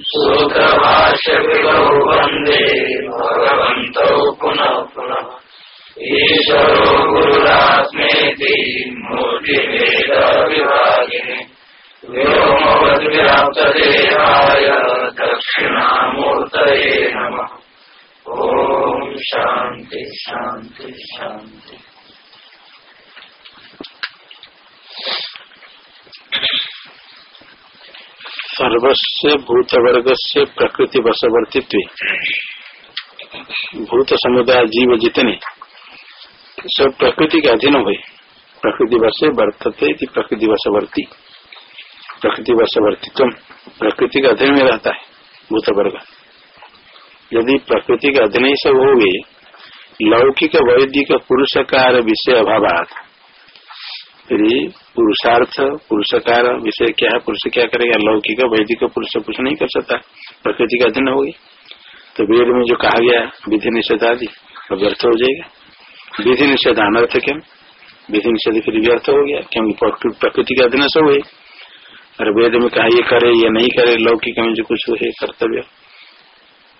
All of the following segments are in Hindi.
सूत्रभाष्यविगौ वंदे भगवन्तौ पुनः पुनः। ईश्वरो गुरुरात्मेति मूर्तिभेदविभागिने व्योमवद्व्याप्तदेहाय दक्षिणामूर्तये नमः। ओम शांति शांति शांति सर्वस्व भूतवर्ग से प्रकृति वशवर्तित्व भूत समुदाय जीव जितने सब प्रकृति के अधीन हुए। प्रकृति वश वर्तते प्रकृति वशवर्ती प्रकृति वशवर्तित्व प्रकृति के अधीन में रहता है भूत वर्ग यदि प्रकृति के अधीन ही सब हो गए, लौकिक वैदिक पुरुषकार विषय अभाव फिर पुरुषार्थ, पुरुषकार, विषय क्या है, पुरुष क्या करेगा, लौकिक, वैदिक, पुरुष कुछ नहीं कर सकता, प्रकृति का अधीन हो गई तो वेद में जो कहा गया, विधि निषेध आदि व्यर्थ हो जाएगा। विधि निषेध अनर्थ क्या? विधि निषेध फिर व्यर्थ हो गया, क्योंकि प्रकृति का अधीन सब हुए और वेद में कहा, ये करे, ये नहीं करे, लौकिक में जो कुछ है कर्तव्य।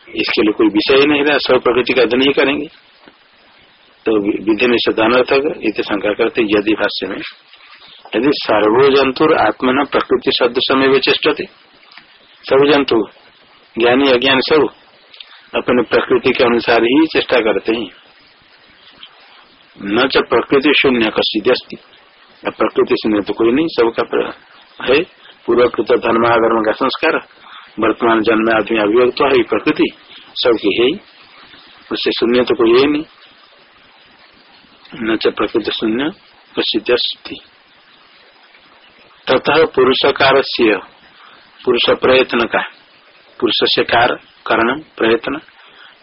इसके लिए कोई विषय ही नहीं रहा, सब प्रकृति का अध्ययन ही करेंगे। तो विधि निषेधानर्थक इत शंका करते यदि भाष्य में। यदि सर्वो जंतु आत्मन प्रकृति शब्द समय वे चेष्टते सब जंतु, ज्ञानी, अज्ञान सब, अपने प्रकृति के अनुसार ही चेष्टा करते हैं। न च प्रकृति शून्य कसिद अस्ती। प्रकृति शून्य तो कोई नहीं, सबका है पूर्वकृत धर्मागर्म का संस्कार, वर्तमान जन्म आदमी अभिव्यक्त तो है, प्रकृति, सबकी ही। उससे शून्य तो कोई है नहीं। न च प्रकृति शून्य प्रसिद्धि तथा पुरुषकार से पुरुष प्रयत्न का पुरुष से कार करण, प्रयत्न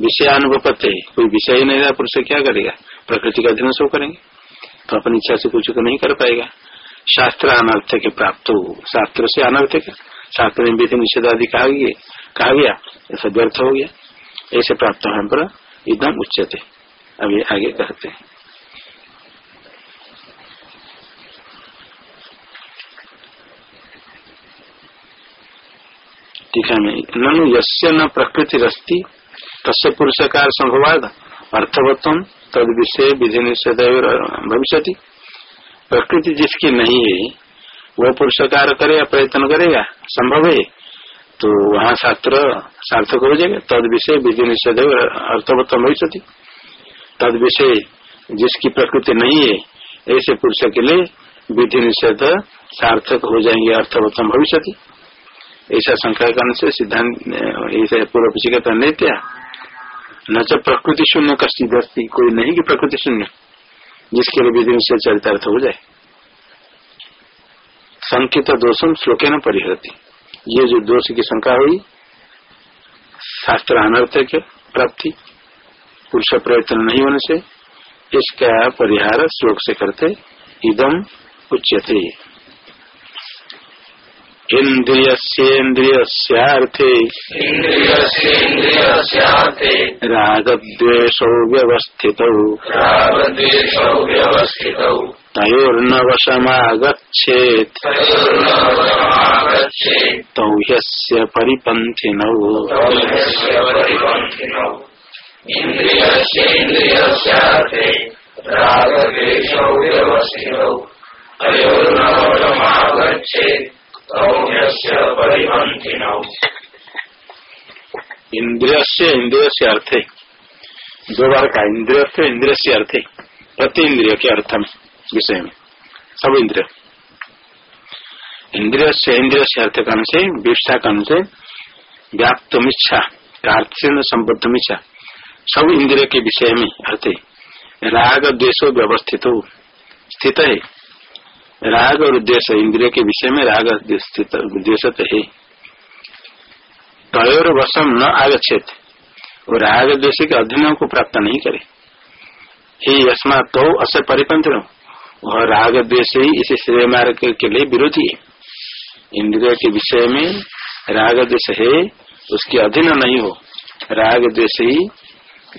विषयानुपत्ति कोई विषय ही नहीं रहा पुरुष क्या करेगा? प्रकृति का दिन सो करेंगे। तो अपनी इच्छा से कुछ नहीं कर पाएगा। शास्त्र अनर्थ के प्राप्त हो। शास्त्र से अनर्थ का। शास्त्र में विधि निषेध आदि कहा गया कहा गया, ऐसा व्यर्थ हो गया। ऐसे प्राप्त होने पर एकदम उच्चते अभी आगे कहते हैं। टीका में ननु यस्य न प्रकृति रस्ती तस्य पुरुषकार संभवाद अर्थवत्व तद विषय विधि निषेध भविष्य प्रकृति जिसकी नहीं है, वो पुरुषकार करे या प्रयत्न करेगा संभव है तो वहाँ शास्त्र सार्थक हो जाएगा। तद विषय विधि निषेध अर्थवत्तम भविष्य तद विषय जिसकी प्रकृति नहीं है, ऐसे पुरुष के लिए विधि निषेध सार्थक हो जाएँगे अर्थवत्तम भविष्य ऐसा शंका करने से सिद्धांत ऐसा पूर्व पीछे का नहीं क्या। न तो प्रकृति शून्य का सीधस्ती कोई नहीं की प्रकृति शून्य, जिसके लिए विधि निषेध चरितार्थ हो जाए। संकित दोषम श्लोके न परिहरती। ये जो दोष की शंका हुई, शास्त्र अनर्थ के प्राप्ति, पुरुष प्रयत्न नहीं होने से, इसका परिहार श्लोक से करते, इदम उच्यते। इन्द्रियस्येन्द्रियस्यार्थे। रागद्वेषौ व्यवस्थितौ। व्यवस्थितौ। तयोर्न वशमागच्छेत् तौ ह्यस्य परिपन्थिनौ। इन्द्रियस्येन्द्रियस्यार्थे। रागद्वेषौ व्यवस्थितौ। तयोर्न वशमागच्छेत् इंद्रिय से इंद्रिय से अर्थ। दो बार का इंद्रिय से इंद्रिय से अर्थ। प्रति इंद्रिय के अर्थ में, विषय में। सब इंद्रिय। इंद्रिय से इंद्रिय से अर्थ कर्ण से विष्ठा कर्ण से व्याप्त मिच्छा कार्य संबद्ध मिच्छा सब इंद्रिय के विषय में अर्थ। राग, द्वेषो व्यवस्थित। हो स्थित है। राग और उद्देश्य, इंद्रिय के विषय में राग द्वेष तो है। तयोर वसम न आगछेत वो राग द्वेष के अधीन को प्राप्त नहीं करे। ही अस्मा तो अस परिपंथ वह राग द्वेष ही इस श्रेय मार्ग के लिए विरोधी है। इंद्रिय के विषय में राग द्वेष है, उसके अधीन नहीं हो। राग द्वेष ही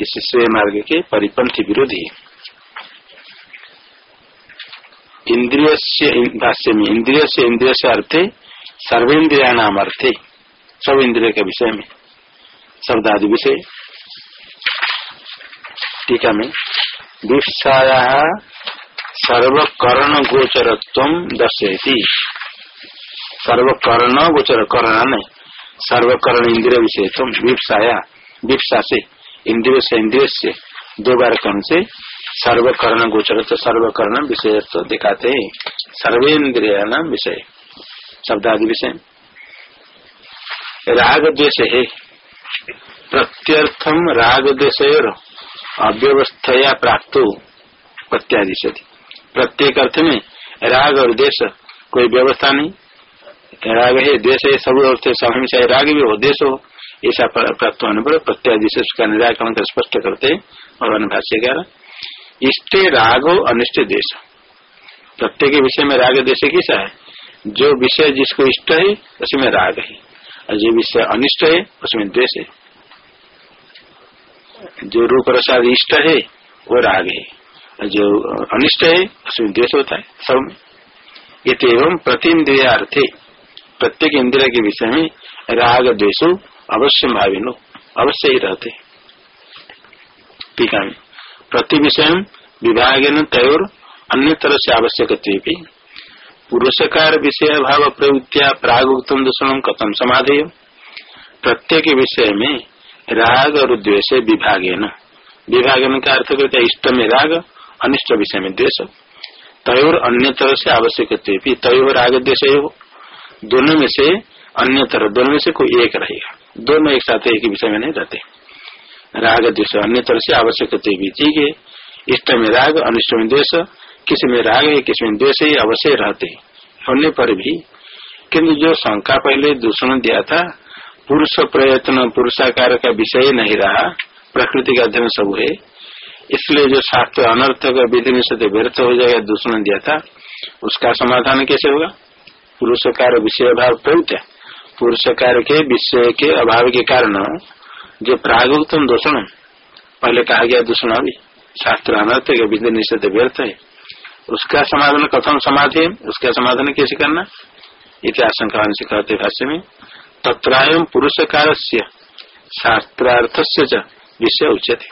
इस श्रेय मार्ग के परिपंथी विरोधी है। इंद्रिय भाष्य में इंद्रिय से इंद्रिय से अर्थे सर्वेन्द्रिया नाम अर्थे, सब इंद्रिय के विषय में, शब्दादि विषय। टीका में। विषाया सर्वकर्ण गोचरत्व दर्शयती। सर्वकर्ण गोचर कर्ण नहीं सर्वकर्ण इंद्रिय विषय तुम विपसाया विपसा से इंद्रिय से इंद्रिय से दो बार कर्ण से सर्वकर्ण गोचर तो सर्वकर्ण विषय तो दिखाते हैं। सर्वेन्द्रिय नाम विषय। शब्दादि विषय। राग द्वेष है। प्रत्यर्थम राग द्वेष अव्यवस्थया प्राप्त। प्रत्यादि प्रत्येक अर्थ में राग और देश कोई व्यवस्था नहीं। राग है देश है, सब अर्थ चाहे राग भी हो देश हो। ऐसा प्राप्त होने पर प्रत्यादि से उसका निराकरण कर स्पष्ट करते भगवान भाष्य ग्यारह। इष्ट राग हो अनिष्ट देश। प्रत्येक के विषय में राग देश कैसा है? जो विषय जिसको इष्ट है, उसमें राग है। और जो विषय अनिष्ट है, उसमें द्वेष है। जो रूप प्रसाद इष्ट है, वो राग है। और जो अनिष्ट है, उसमें द्वेष होता है, सब में। ये एवं प्रति इंद्रिय अर्थे प्रत्येक इंद्रिय के विषय में राग द्वेषो अवश्य भाविनो अवश्य ही रहते। टीका में। प्रति विषय विभाग तयोर अन्य तरह से आवश्यक पुरुषकार विषय भाव प्रवृत्तिया प्राग उत्तम दूषण कथम समाधेय? प्रत्येक विषय में राग और द्वेष विभागन। विभागन का अर्थ करते इष्ट में राग, अनिष्ट विषय में द्वेष। तयोर अन्य तरह से आवश्यक तयोर राग द्वेष हो दोनों में से अन्य तरह दोनों में से कोई एक रहेगा। दोनों एक साथ एक विषय में नहीं रहते। राग द्वेष, अन्य तरह से आवश्यक भी। ठीक है? इष्ट में राग, अनिष्ट में द्वेष, किसी में राग है, किसी में अवश्य रहते होने पर भी किन्तु जो शंका पहले दूषण दिया था, पुरुष प्रयत्न, पुरुषाकार का विषय नहीं रहा, प्रकृति का अध्ययन सब है इसलिए जो शास्त्र अनर्थक विधि निषेध व्यर्थ हो जाएगा, दूषण दिया था, उसका समाधान कैसे होगा? पुरुषकार विषय अभाव प्रयुक्त पुरुषकार के विषय के अभाव के कारण जो प्रागुतम दूषण पहले कहा गया दूषण अभी शास्त्र अनर्थक विधि निषेध व्यर्थ है उसका समाधान कथम समाधि उसका समाधान कैसे करना इतिहास से कहते भाष्य में तत्रायम पुरुषकार से शास्त्रार्थ से विषय उचित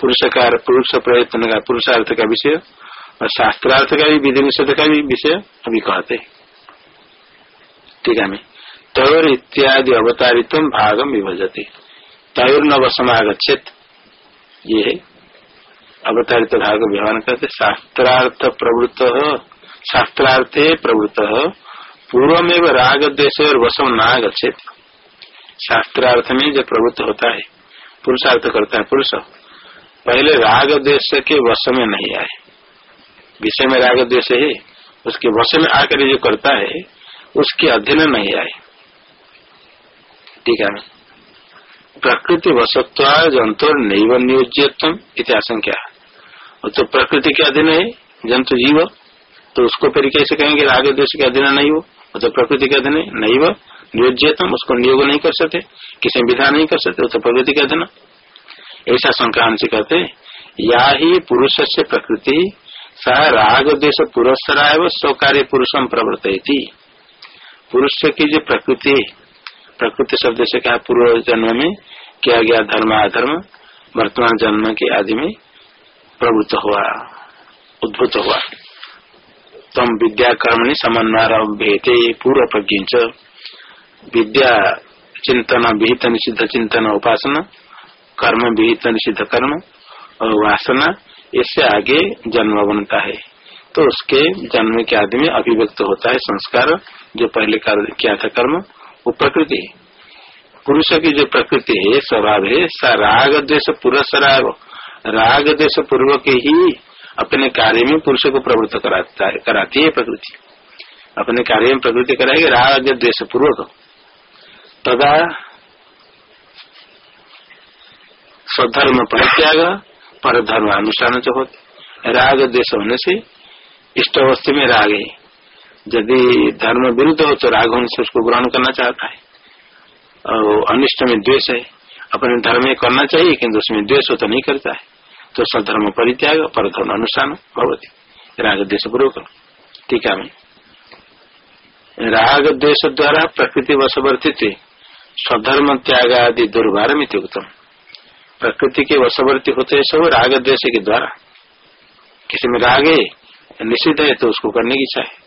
पुरुषकार पुरुष प्रयत्न का पुरुषार्थ का विषय और शास्त्रार्थ का भी विधि निषेध का भी विषय अभी कहते ठीक है तयोर इत्यादि अवतारित भागम विभजते तयोर न वसमागछेत ये अवतारित भाग व्यवहार करते शास्त्रार्थ प्रवृत्त शास्त्रार्थे प्रवृत्त पूर्व में राग देश और वसम न गच्छेत शास्त्रार्थ में जो प्रवृत्त होता है पुरुषार्थ करता है, पुरुष। पहले राग देश के वश में नहीं आए। विषय में राग देश है, उसके वश में आकर जो करता है, उसके अधीन नहीं आए। ठीक है प्रकृति वसत्व जंतु नैव नियोज्यतम इतिहास क्या तो प्रकृति के अधीन है, जंतु जीव तो उसको फिर कैसे कहेंगे राग देश के अधीन नहीं हो? तो प्रकृति के अधीन नहीं वो नियोज्यतम उसको नियोग नहीं कर सकते, किसी विधा नहीं कर सकते तो प्रकृति के अधीन ऐसा संक्रांत से कहते या ही पुरुष से प्रकृति, स राग देश पुरस्सरा स्व कार्य पुरुषम प्रवर्त पुरुष की जो प्रकृति प्रकृति शब्द से कहा पूर्व जन्म में किया गया धर्म अधर्म, वर्तमान जन्म के आदि में प्रवृत्त हुआ, उद्भुत हुआ। तम विद्या कर्मणि समन्वय पूर्व प्रज्ञ विद्या चिंतन विहित निषिद्ध चिंतन उपासना, कर्म विहित निषिद्ध कर्म और वासना, इससे आगे जन्म बनता है। तो उसके जन्म के आदि में अभिव्यक्त होता है संस्कार, जो पहले किया था कर्म। वो प्रकृति पुरुष की जो प्रकृति है, स्वभाव है, स राग द्वेश पुरुष राग द्वेश पूर्वक ही अपने कार्य में पुरुष को प्रवृत्त कराता है, कराती है प्रकृति। अपने कार्य में प्रकृति कराएगी, राग द्वेष पूर्वक। तदा स्वधर्म परित्याग पर धर्म अनुष्ठान च होते। राग देश होने से इष्ट अवस्था में राग है। यदि धर्म विरुद्ध हो तो राग होने से उसको ग्रहण करना चाहता है। और अनिष्ट में द्वेष है। अपने धर्म में करना चाहिए किन्तु उसमें द्वेष हो तो नहीं करता है। तो सधर्म परित्याग पर धर्म अनुष्ठान भगवती राग द्वेष पूर्वक। टीका में। राग द्वेष द्वारा प्रकृति वशवर्तित्व स्वधर्म त्याग आदि दुर्भार में उत्तम। प्रकृति के वशवर्ती होते सब राग द्वेष के द्वारा। किसी में राग है, निषिद्ध है तो उसको करने की है।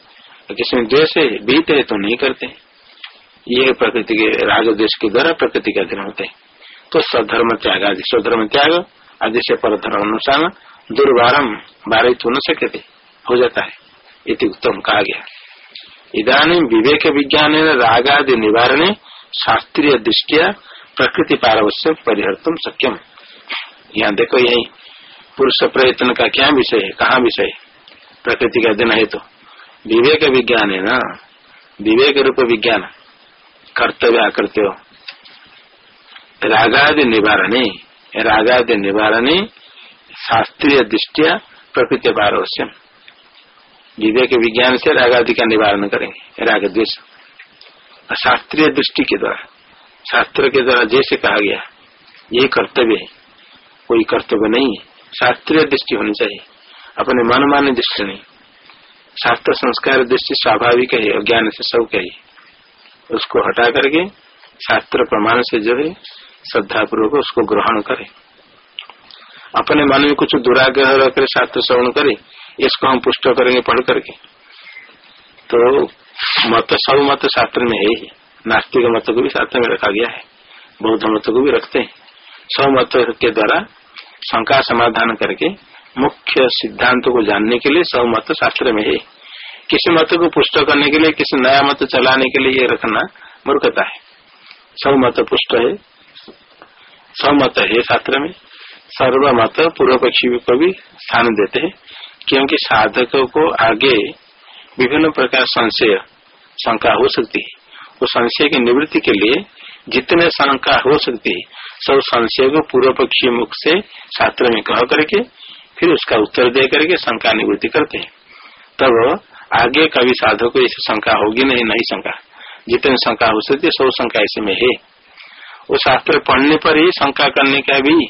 किसी में द्वेष है बीत है तो नहीं करते। ये प्रकृति के राग द्वेष के द्वारा प्रकृति का अधीन होते। तो सधर्म त्याग, आदि स्वधर्म त्याग, आदि से पर धर्म अनुसार दुर्वारम बारित हो न सकते हो जाता है। इति उत्तम कहा गया। इधानी विवेक विज्ञान रागादि निवारण शास्त्रीय दृष्टिया प्रकृति पारवश्य परिहर्तम सक्यम यहाँ देखो यही पुरुष प्रयत्न का क्या विषय है, कहाँ विषय प्रकृति का दिन है तो। विवेक विज्ञान है ना विवेक रूप विज्ञान कर्तव्य अकर्तव्य रागादि निवारणे रागादि निवारणे, शास्त्रीय दृष्टिया प्रकृति पारवश्यम विवेक विज्ञान से रागादि का निवारण करेंगे, राग द्वेष। शास्त्रीय दृष्टि के द्वारा, शास्त्र के द्वारा जैसे कहा गया, ये कर्तव्य है। कोई कर्तव्य नहीं है, शास्त्रीय दृष्टि होनी चाहिए। अपने मन मान्य दृष्टि नहीं। शास्त्र संस्कार दृष्टि स्वाभाविक है, अज्ञान से सब कही उसको हटा करके शास्त्र प्रमाण से जो है श्रद्धा पूर्वक उसको ग्रहण करे। अपने मन में कुछ दुराग्रह रखकर शास्त्र श्रवण करे, इसको हम पुष्ट करेंगे पढ़ करके। तो मत, सब मत शास्त्र में है ही। नास्तिक मत को भी शास्त्र में रखा गया है। बौद्ध मत को भी रखते हैं। सब मत के द्वारा शंका समाधान करके मुख्य सिद्धांत को जानने के लिए सब मत शास्त्र में है। किसी मत को पुष्ट करने के लिए, किसी नया मत चलाने के लिए ये रखना मूर्खता है। सब मत पुष्ट है। समत है शास्त्र में। सर्वमत पूर्व पक्षी को भी स्थान देते हैं, क्योंकि साधक को आगे विभिन्न प्रकार संशय, शंका हो सकती है। उस संशय की निवृत्ति के लिए जितने शंका हो सकती है, सब संशय को पूर्व पक्षी मुख से शास्त्र में कह करके फिर उसका उत्तर दे करके शंका निवृत्ति करते हैं। तब आगे कभी साधक को ऐसी शंका होगी नहीं नहीं शंका। जितने शंका हो सकती है सब शंका ऐसे में है। वो शास्त्र पढ़ने पर ही शंका करने का भी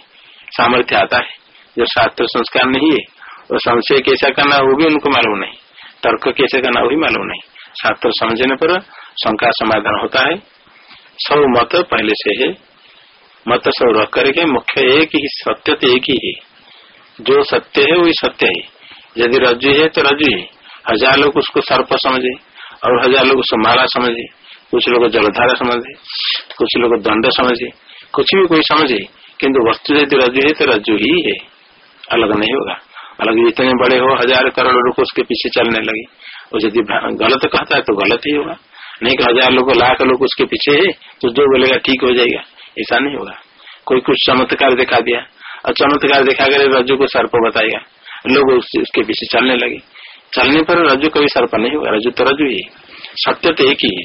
सामर्थ्य आता है। जो शास्त्र संस्कार नहीं है वो संशय कैसा करना वो भी उनको मालूम नहीं। तर्क कैसे करना वो भी मालूम नहीं। शास्त्र समझने पर शंका समाधान होता है। सब मत पहले से है। मत सब रख करके मुख्य एक ही, सत्य तो एक ही है। जो सत्य है, वही सत्य है। यदि रज्जु है तो रज्जु है। हज़ार लोग उसको सर्प समझे और हज़ार लोग उसको माला समझे। कुछ लोग जलधारा समझे, कुछ लोग दंड समझे, कुछ भी कोई समझे, किंतु वस्तु यदि रज्जु है तो रज्जु ही है। अलग नहीं होगा। अलग इतने बड़े हो, हज़ार करोड़ लोग उसके पीछे चलने लगे। और यदि गलत कहता है तो गलत ही होगा। नहीं कि हज़ार लोग, लाख लोग उसके पीछे है तो जो बोलेगा, ठीक हो जाएगा। ऐसा नहीं होगा। कोई कुछ चमत्कार दिखा दिया। और चमत्कार दिखा कर रज्जु को सर्प बताएगा लोग उसके पीछे चलने लगे। चलने पर रज्जु कभी सर्प नहीं होगा रज्जु तो रज्जु ही सत्य तो एक ही है।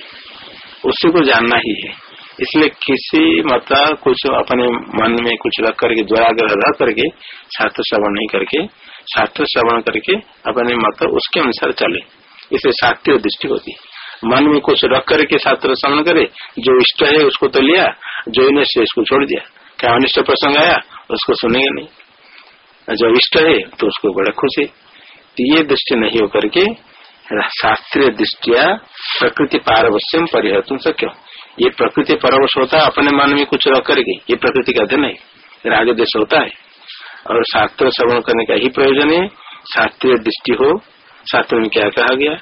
उसी को जानना ही है। इसलिए किसी मत कुछ अपने मन में कुछ रख करके, दुराग्रह रख करके, शास्त्र श्रवण नहीं करके, शास्त्र श्रवण करके अपने मत उसके अनुसार चले। इसे शास्त्रीय दृष्टि होती मन में कुछ रख करके शास्त्र श्रवण करे, जो इष्ट है उसको तो लिया, जो इनिष्ट है उसको छोड़ दिया। क्या अनिष्ट प्रसंग आया? उसको सुनेगा नहीं। जो इष्ट है तो उसको बड़ा खुश है तो ये दृष्टि नहीं होकर के शास्त्रीय दृष्टिया प्रकृति पारवश्यम परिहर सक्य ये प्रकृति परवश होता है अपने मन में कुछ रख करके, ये प्रकृति का अध्ययन है। राग देश होता है। और शास्त्र श्रवण करने का ही प्रयोजन है। शास्त्रीय दृष्टि हो, शास्त्र में क्या कहा गया,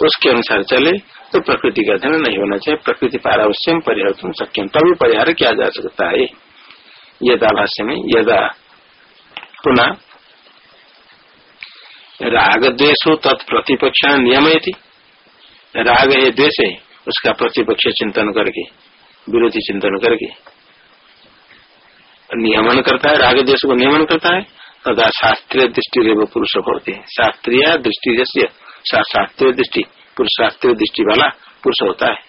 उसके अनुसार चले तो प्रकृति का अध्ययन नहीं होना चाहिए। प्रकृति पारावश्यम परिहर सक्यम तभी परिहार किया जा सकता है। यदा भाष्य में यदा पुनः राग द्वेश तत्प्रतिपक्ष नियम राग द्वेष है उसका प्रतिपक्ष चिंतन करके, विरोधी चिंतन करके। नियमन करता है राग द्वेश को नियमन करता है तथा शास्त्रीय दृष्टि रेव पुरुष होते हैं शास्त्रीय दृष्टि जैसे शास्त्रीय दृष्टि, पुरुष शास्त्रीय दृष्टि वाला पुरुष होता है।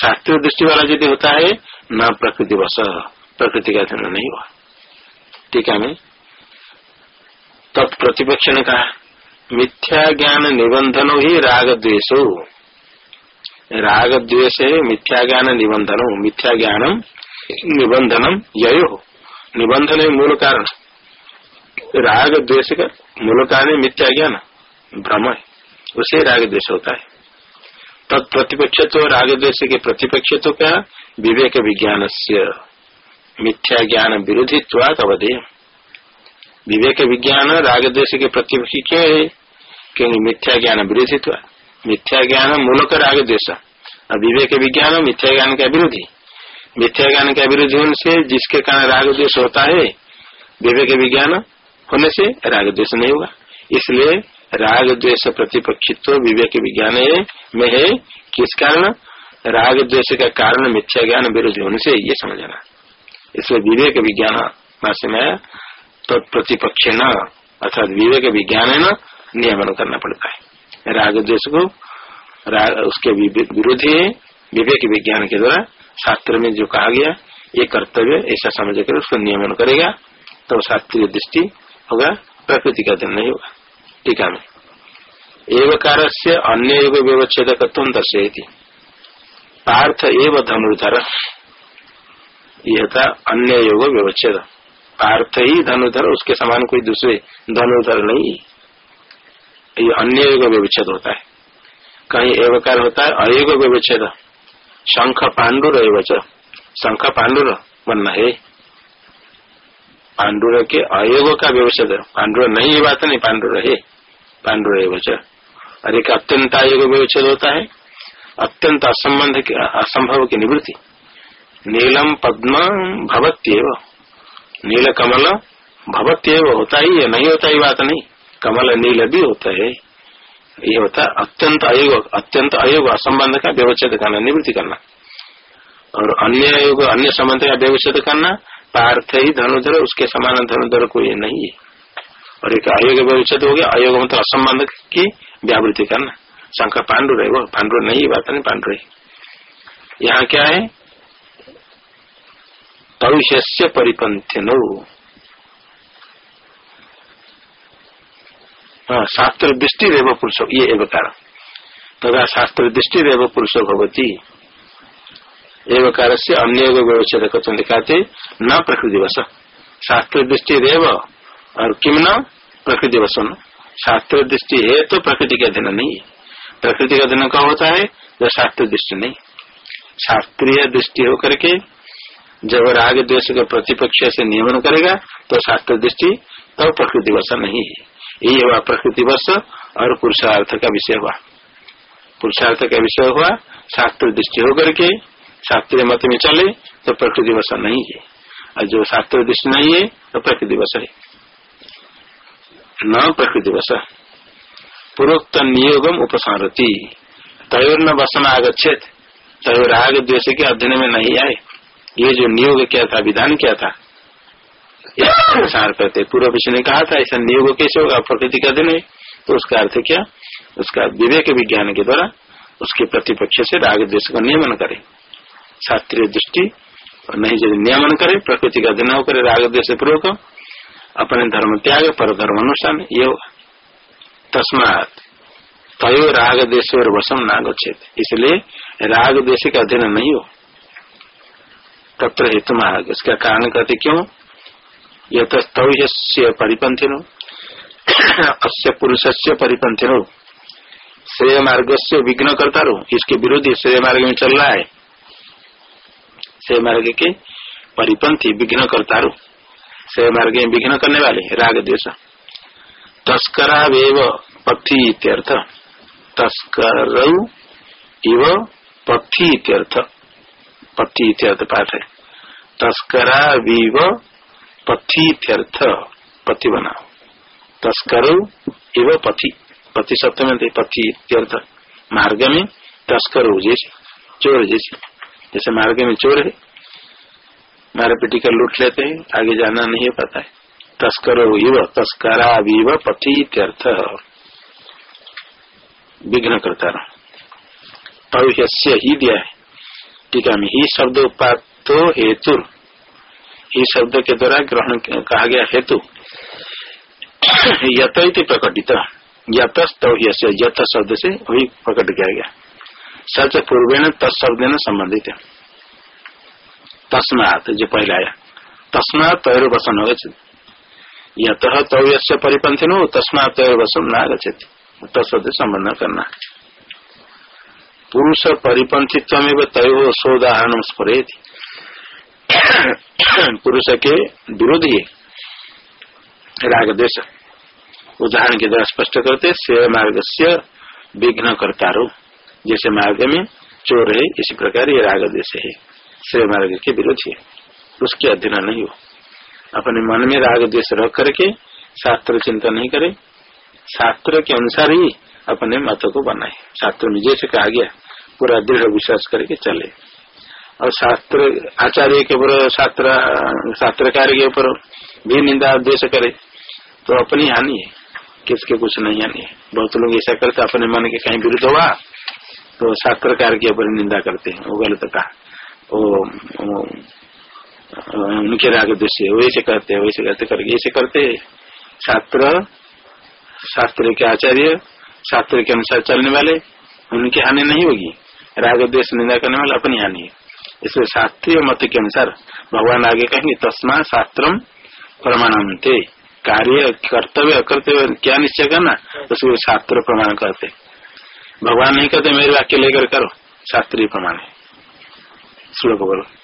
शास्त्रीय दृष्टि वाला यदि होता है, न प्रकृति वश प्रकृति का धन नहीं हुआ। टीका में तत्प्रतिपक्ष ने कहा, मिथ्या ज्ञान निबंधन ही राग द्वेषो। राग द्वेष है, मिथ्या ज्ञान निबंधन। मिथ्या ज्ञानम निबंधनम यो निबंधन है मूल कारण। राग द्वेष का मूल कारण मिथ्या ज्ञान। भ्रम है। उसे राग द्वेष होता है। तत्प्रतिपक्ष तो राग द्वेष के प्रतिपक्ष तो क्या? विवेक विज्ञान से मिथ्या ज्ञान विरोधित्वाद अवधेय विवेक विज्ञान राग द्वेष के प्रतिपक्ष क्यों है, क्योंकि मिथ्या ज्ञान विरोधित्व मिथ्या ज्ञान मूलक राग द्वेष और विवेक विज्ञान मिथ्या ज्ञान का विरोधी मिथ्या ज्ञान का विरोधी होने से जिसके कारण राग द्वेष होता है, विवेक विज्ञान होने से राग द्वेष नहीं होगा। इसलिए राग द्वेष प्रतिपक्षित्व विवेक विज्ञान में है। किस कारण? राग द्वेष का कारण मिथ्या ज्ञान विरोधी होने से ये समझना। इसलिए विवेक विज्ञान भाष्य में तो प्रतिपक्ष न अर्थात विवेक विज्ञान है न नियमन करना पड़ता है। राग द्वेष को राग उसके विरोधी विवेक विज्ञान के द्वारा शास्त्र में जो कहा गया, ये कर्तव्य, ऐसा समझ कर उसको नियमन करेगा तो शास्त्रीय दृष्टि होगा, प्रकृति का दिन नहीं होगा। टीका में एवकार से अन्य योग व्यवच्छेद तत्व दर्शयती। पार्थ एवं धनुर्धर। यह था अन्य योग व्यवच्छेद। पार्थ ही धनुधर उसके समान कोई दूसरे धनुधर नहीं। ये अन्य योग व्यवच्छेद होता है। कहीं एवकार होता है, अयोग व्यवच्छेद। शंख पांडुर एवं शंख पांडुर बनना है। पांडुर के अयोग का व्यवच्छेद। पांडुर नहीं, ये बात नहीं, पांडुर है। पांडुर एवं और एक अत्यंत अयोग व्यवच्छेद होता है। अत्यंत असंबंध असंभव की निवृत्ति। नीलम पद्म भवत्येव। नील कमल भवत्येव होता ही है, नहीं होता ही बात नहीं। कमल नील भी होता है। ये होता है अत्यंत अयोग अत्यंत अयोग असंबंध का व्यवच्छेद करना, निवृत्ति करना। और अन्य अयोग, अन्य संबंध का व्यवच्छेद करना, पार्थ ही धनुधर, उसके समान धनुधर कोई नहीं है। और एक अयोग व्यवच्छेद हो गया, अयोग मतलब असंबंध की व्यावृत्ति करना। शंकर पांडु रहे वो, पांडु नहीं बात नहीं, पांडु यहाँ क्या है? तविष्य परिपंथ नो हाँ शास्त्र दृष्टि रेव पुरुष, ये एवकार तथा शास्त्र दृष्टि रेव पुरुष भवती। एवकार से अन्य व्यवच्छेद कथन दिखाते न प्रकृति वश शास्त्र दृष्टि रेव और किम न? प्रकृति वश शास्त्र दृष्टि है तो प्रकृति का अधीन नहीं। है प्रकृति का अधीन कब होता है? जो शास्त्र दृष्टि नहीं। शास्त्रीय दृष्टि होकर के जब राग द्वेष के प्रतिपक्ष से नियमन करेगा तो शास्त्र दृष्टि तब तो प्रकृति वश नहीं है। यही हुआ प्रकृति वर्ष और पुरुषार्थ का विषय हुआ। पुरुषार्थ का विषय हुआ, शास्त्र दृष्टि होकर के शास्त्रीय मत में चले तो प्रकृति वश नहीं है। और जो शास्त्र दृष्टि नहीं है तो प्रकृति वश है। न प्रकृति वश। पूर्वोक्त नियोगम उपसारती तयोर न वसन आगछेद तयोर राग द्वेष के अध्ययन में नहीं आए। ये जो नियोग क्या था, विधान क्या था सार करते पूर्व विषय ने कहा था, ऐसा नियोग कैसे होगा? प्रकृति का दिन है। तो उसका अर्थ क्या? उसका विवेक विज्ञान के द्वारा उसके प्रतिपक्ष से राग द्वेष का नियमन करे। शास्त्रीय दृष्टि और नहीं यदि नियमन करे, प्रकृति का दिन होकर राग द्वेष पूर्वक अपने धर्म त्याग पर धर्म अनुष्ठान, ये तस्मात तय राग देश और वसम नाग इसलिए राग देश का अध्ययन नहीं हो। तत्र हेतु महाग इसका कारण कहते क्यों? यह तस्तव्य परिपंथी नो अस्य पुरुष से परिपंथी नो श्रेय मार्ग से विघ्न करता रो इसके विरोधी श्रेय मार्ग में चल रहा है। श्रेय मार्ग के परिपंथी विघ्न करता रो श्रेय मार्ग में विघ्न करने वाले, राग देश तस्करा वेव पथी इत्यर्थ। तस्कर पथी इत्यर्थ। पथी इत्यर्थ पाठ है तस्करा वीव पथी इत्यर्थ पति बना तस्कर इव पथी। पति सप्त में पथी इत्यर्थ मार्ग में तस्कर जैसे, चोर जैसे। जैसे मार्ग में चोर है, मारे पिटी कर लूट लेते हैं, आगे जाना नहीं पता है। तस्कर इव, तस्करा वीव पथी इत्यर्थ विघ्न करता रहा ही दिया है। टीका में ही शब्द उपात हेतु। इस शब्द के द्वारा ग्रहण कहा गया हेतु। यत प्रकटित। यत यत शब्द से वही प्रकट किया गया। सच पूर्वेण तत्शब्द न संबंधित। है तस्मात, जो पहले आया। तस्मात तैर वसन हो यत तौय से परिपंथी नो तस्मात तैर वसन न आगछति तत्शब्द संबंध करना। पुरुष परिपंथित्व में तय सोदाहरण स्फुरेत पुरुष के विरोधी राग देश उदाहरण के द्वारा स्पष्ट करते से मार्ग से विघ्न करता रो जैसे मार्ग में चोर है, इसी प्रकार ये राग देश है। से मार्ग के विरोधी है उसके अधीन नहीं हो। अपने मन में राग देश रख करके शास्त्र चिंता नहीं करे शास्त्र के अनुसार ही अपने मत को बनाए। शास्त्र में जैसे कहा गया, पूरा दृढ़ विश्वास करके चले। और शास्त्र आचार्य के ऊपर, शास्त्र, शास्त्रकार के ऊपर भी निंदा द्वेष करे तो अपनी हानि है। किसके कुछ नहीं हानि है। बहुत लोग ऐसा करते, अपने मन के कहीं विरुद्ध हुआ तो शास्त्रकार के ऊपर निंदा करते हैं। वो गलत कहा वो उनके राग दृश्य वैसे करते वैसे करते करके ऐसे करते छात्र शास्त्र के आचार्य, शास्त्र के अनुसार चलने वाले, उनकी हानि नहीं होगी। राग देश निंदा करने वाले अपनी हानि है। इसलिए शास्त्रीय मत के अनुसार भगवान आगे कहेंगे, तस्मा शास्त्र प्रमाण थे कार्य, कर्तव्य, अकर्तव्य, क्या निश्चय करना, उसको शास्त्र प्रमाण करते। भगवान नहीं कहते, मेरे वाक्य लेकर करो। शास्त्रीय प्रमाण है। श्लोक बोलो।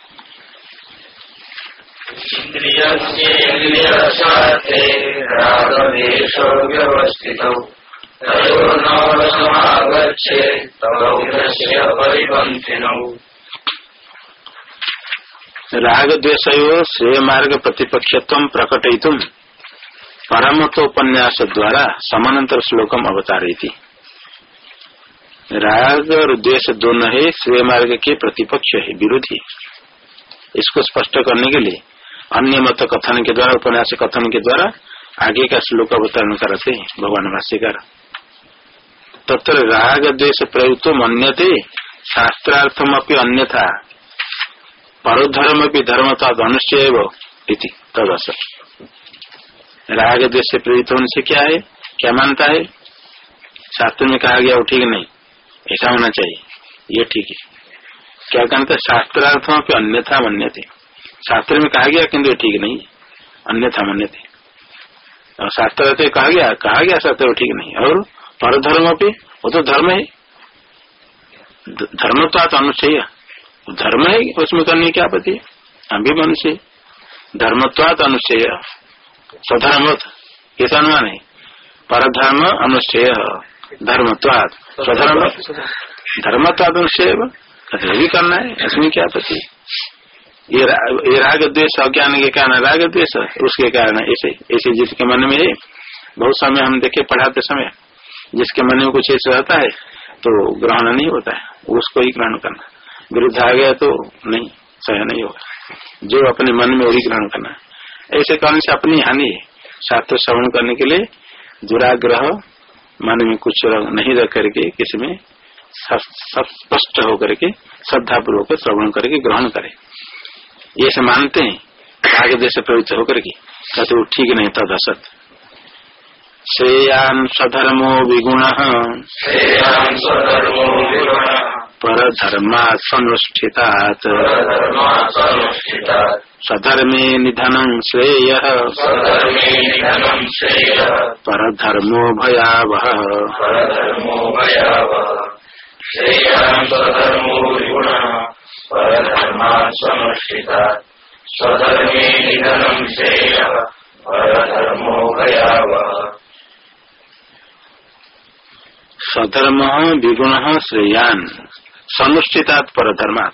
राग द्वेश श्रेय मार्ग प्रतिपक्षत्व प्रकटयित परमतोपन्यास द्वारा समानांतर श्लोकम अवतारी राग और द्वेष दोनों है श्रेय मार्ग के प्रतिपक्ष है विरोधी इसको स्पष्ट करने के लिए अन्य मत कथन के द्वारा, उपन्यास कथन के द्वारा आगे का श्लोक अवतरण करते हैं, भगवान भाष्यकार। तत्र राग द्वेष प्रयुक्त मन्यते शास्त्रार्थम अपनी अन्यथा परोधर्म भी धर्म तो धनुष्य तदस राग देश से प्रेरित होने से क्या है? क्या मानता है? शास्त्र में कहा गया, वो ठीक नहीं। ऐसा होना चाहिए। ये ठीक है। क्या कहते शास्त्रार्थों पे अन्यथा मन्य थे शास्त्र में कहा गया किन्तु ठीक नहीं अन्यथा मन्य थे। और शास्त्र तो कहा गया कहा गया शास्त्र ठीक नहीं। और पर धर्म पे वो तो धर्म है। धर्म तो आता अनुच्छेय धर्म है, उसमें करने की आपत्ति हम भी मनुष्य धर्मत्वात अनुच्छेय स्वधर्म कैसा अनुमान है। पर धर्म अनुच्छेय धर्मत्वात स्वधर्म धर्मत्वात अनुच्छेय भी करना है, इसमें क्या आपत्ति ये, राग द्वेष अज्ञान के कारण राग द्वेष उसके कारण ऐसे ऐसे जिसके मन में बहुत समय हम देखे पढ़ाते समय जिसके मन में कुछ ऐसे रहता है तो ग्रहण नहीं होता है उसको ही ग्रहण करना विरुद्ध आ गया तो नहीं सह नहीं होगा। जो अपने मन में वही ग्रहण करना ऐसे करने से अपनी हानि है। शास्त्र श्रवण करने के लिए दुराग्रह मन में कुछ नहीं रख करके किसी में स्पष्ट होकर के श्रद्धा पूर्वक श्रवण करके ग्रहण करे। ये से मानते हैं। आगे देश प्रवृत्त होकर के। कहते वो ठीक नहीं तद असत श्रेयान स्वधर्मो विगुण। परधर्मा सनुष्ठितात्। स्वधर्मे निधनं श्रेय। पर धर्मो भयावह। स्वधर्मे श्रेय परधर्मो स्वधर्म विगुण श्रेयान पर धर्मात